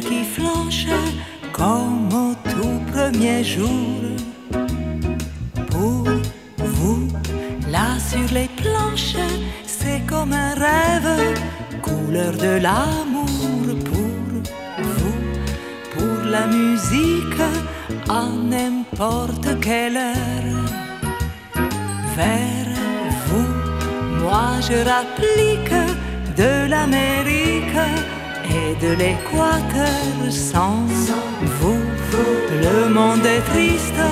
blanches comme au tout premier jour. Pour vous, là sur les planches, c'est comme un rêve, couleur de l'amour pour vous, pour la musique à n'importe quelle heure. Vers vous, moi je rapplique de l'Amérique de l'Équateur. Sans vous, le monde est triste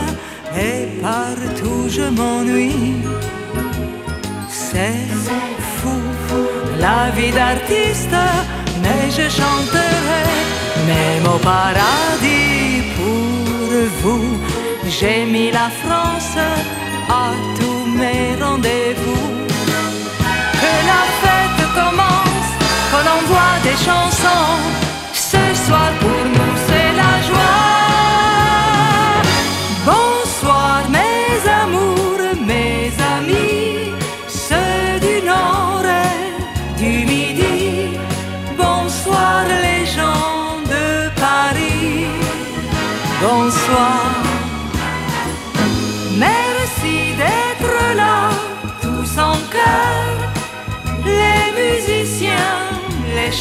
et partout je m'ennuie. C'est fou, la vie d'artiste, mais je chanterai même au paradis pour vous. J'ai mis la France à tous mes rendez-vous.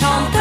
Les